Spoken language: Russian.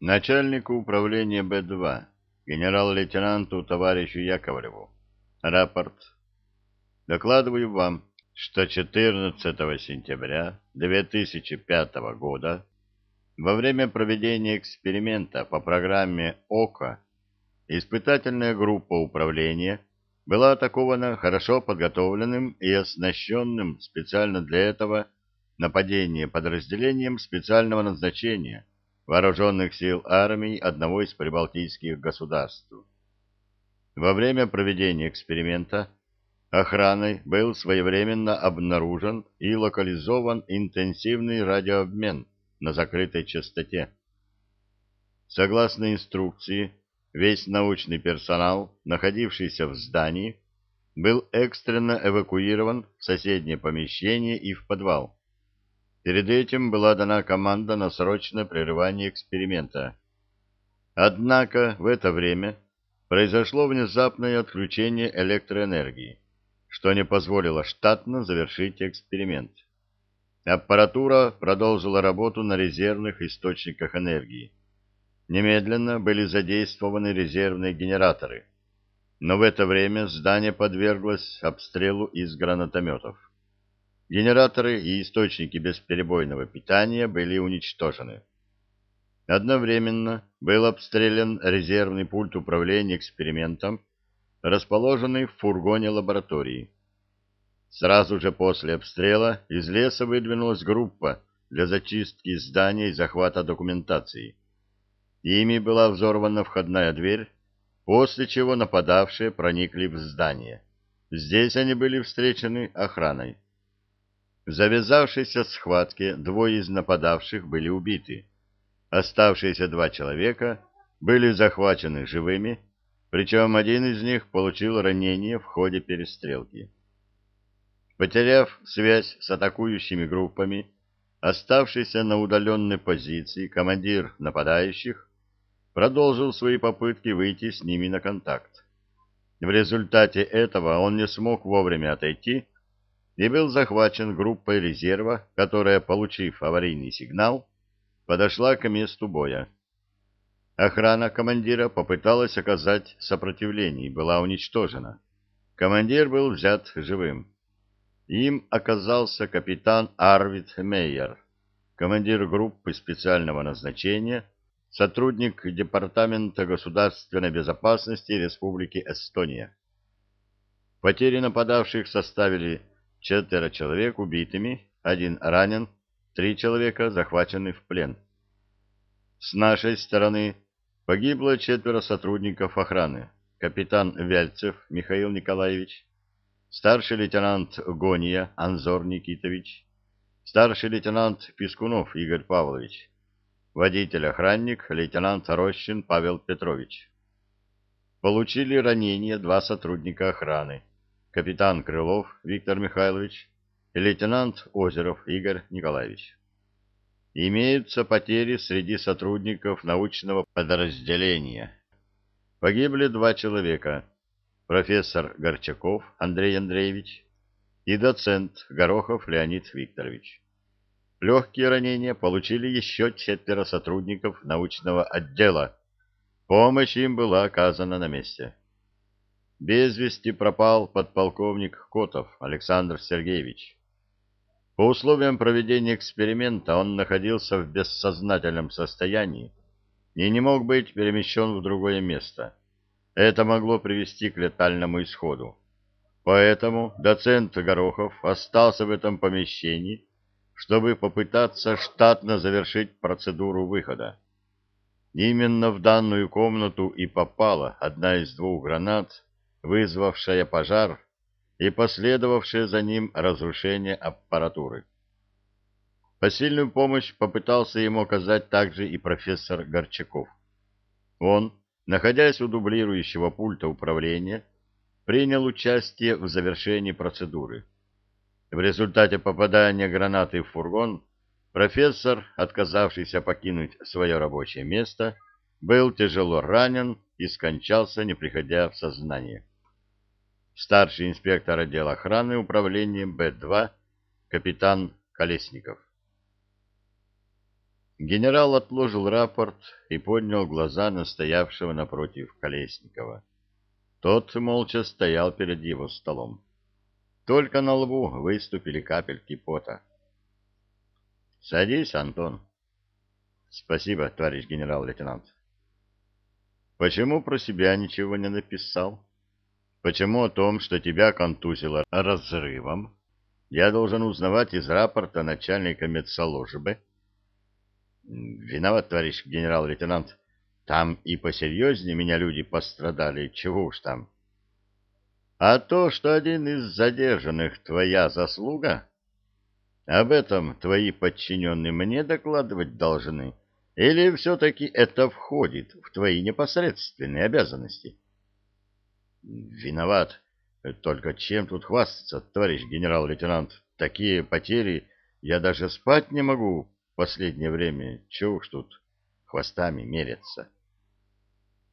Начальнику управления Б-2, генерал-лейтенанту товарищу Яковлеву. Рапорт. Докладываю вам, что 14 сентября 2005 года во время проведения эксперимента по программе ОКО испытательная группа управления была атакована хорошо подготовленным и оснащенным специально для этого нападение подразделением специального назначения вооруженных сил армий одного из прибалтийских государств. Во время проведения эксперимента охраной был своевременно обнаружен и локализован интенсивный радиообмен на закрытой частоте. Согласно инструкции, весь научный персонал, находившийся в здании, был экстренно эвакуирован в соседнее помещение и в подвал. Перед этим была дана команда на срочное прерывание эксперимента. Однако в это время произошло внезапное отключение электроэнергии, что не позволило штатно завершить эксперимент. Аппаратура продолжила работу на резервных источниках энергии. Немедленно были задействованы резервные генераторы, но в это время здание подверглось обстрелу из гранатометов. Генераторы и источники бесперебойного питания были уничтожены. Одновременно был обстрелян резервный пульт управления экспериментом, расположенный в фургоне лаборатории. Сразу же после обстрела из леса выдвинулась группа для зачистки здания и захвата документации. Ими была взорвана входная дверь, после чего нападавшие проникли в здание. Здесь они были встречены охраной. В завязавшейся схватке двое из нападавших были убиты. Оставшиеся два человека были захвачены живыми, причем один из них получил ранение в ходе перестрелки. Потеряв связь с атакующими группами, оставшийся на удаленной позиции командир нападающих продолжил свои попытки выйти с ними на контакт. В результате этого он не смог вовремя отойти и был захвачен группой резерва, которая, получив аварийный сигнал, подошла к месту боя. Охрана командира попыталась оказать сопротивление и была уничтожена. Командир был взят живым. Им оказался капитан Арвид Мейер, командир группы специального назначения, сотрудник Департамента государственной безопасности Республики Эстония. Потери нападавших составили четверо человек убитыми, один ранен, три человека захвачены в плен. С нашей стороны погибло четверо сотрудников охраны. Капитан Вяльцев Михаил Николаевич, старший лейтенант Гония Анзор Никитович, старший лейтенант Пискунов Игорь Павлович, водитель-охранник лейтенант Рощин Павел Петрович. Получили ранения два сотрудника охраны капитан Крылов Виктор Михайлович и лейтенант Озеров Игорь Николаевич. Имеются потери среди сотрудников научного подразделения. Погибли два человека, профессор Горчаков Андрей Андреевич и доцент Горохов Леонид Викторович. Легкие ранения получили еще четверо сотрудников научного отдела. Помощь им была оказана на месте. Без вести пропал подполковник Котов Александр Сергеевич. По условиям проведения эксперимента он находился в бессознательном состоянии и не мог быть перемещен в другое место. Это могло привести к летальному исходу. Поэтому доцент Горохов остался в этом помещении, чтобы попытаться штатно завершить процедуру выхода. Именно в данную комнату и попала одна из двух гранат, вызвавшая пожар и последовавшее за ним разрушение аппаратуры. Посильную помощь попытался ему оказать также и профессор Горчаков. Он, находясь у дублирующего пульта управления, принял участие в завершении процедуры. В результате попадания гранаты в фургон профессор, отказавшийся покинуть свое рабочее место, был тяжело ранен и скончался, не приходя в сознание старший инспектор отдела охраны управления Б-2, капитан Колесников. Генерал отложил рапорт и поднял глаза на стоявшего напротив Колесникова. Тот молча стоял перед его столом. Только на лбу выступили капельки пота. — Садись, Антон. — Спасибо, товарищ генерал-лейтенант. — Почему про себя ничего не написал? Почему о том, что тебя контузило разрывом, я должен узнавать из рапорта начальника медсоложбы? — Виноват, товарищ генерал-лейтенант. Там и посерьезнее меня люди пострадали, чего уж там. А то, что один из задержанных твоя заслуга, об этом твои подчиненные мне докладывать должны, или все-таки это входит в твои непосредственные обязанности? Виноват. Только чем тут хвастаться, товарищ генерал-лейтенант? Такие потери я даже спать не могу в последнее время. Чего уж тут хвостами мерятся?